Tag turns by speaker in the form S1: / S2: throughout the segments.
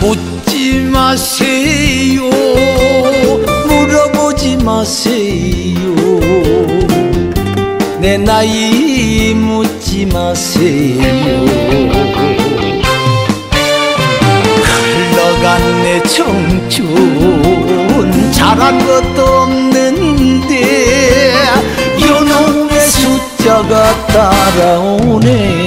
S1: 묻지 마세요. 물어보지 마세요. 내 나이 묻지 마세요. 흘러간 내 청춘 잘한 것도 없는데 요놈의 숫자가 따라오네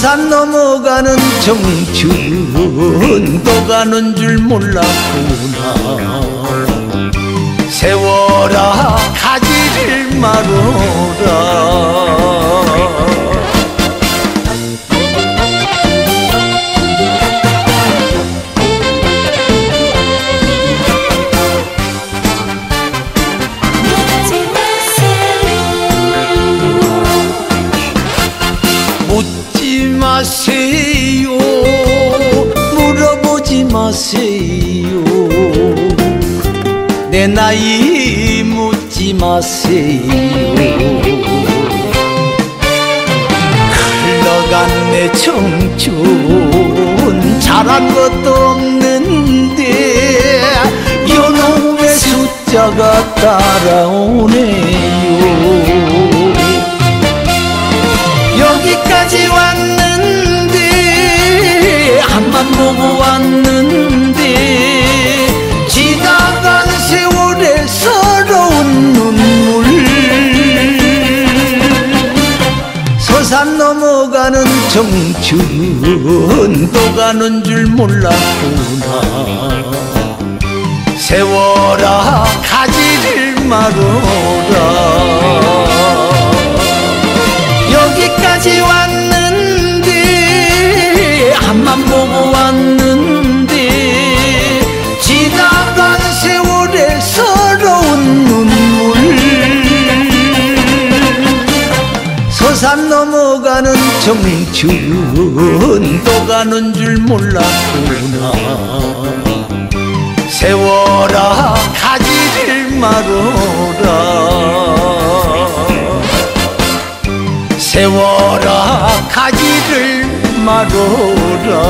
S1: 서산 넘어가는 또 가는 줄 몰랐구나. 세월아 가지를 마로라
S2: 마세요
S1: 내 나이 묻지 마세요 흘러간 내 청춘 잘한 것도 없는데 요놈의 숫자가 따라오네 청춘 또 가는 줄 몰랐구나. 세월아 가지를 마로라 여기까지 왔 청춘 또 가는 줄 몰랐구나. 세월아 가지를 마로라. 세월아 가지를 마로라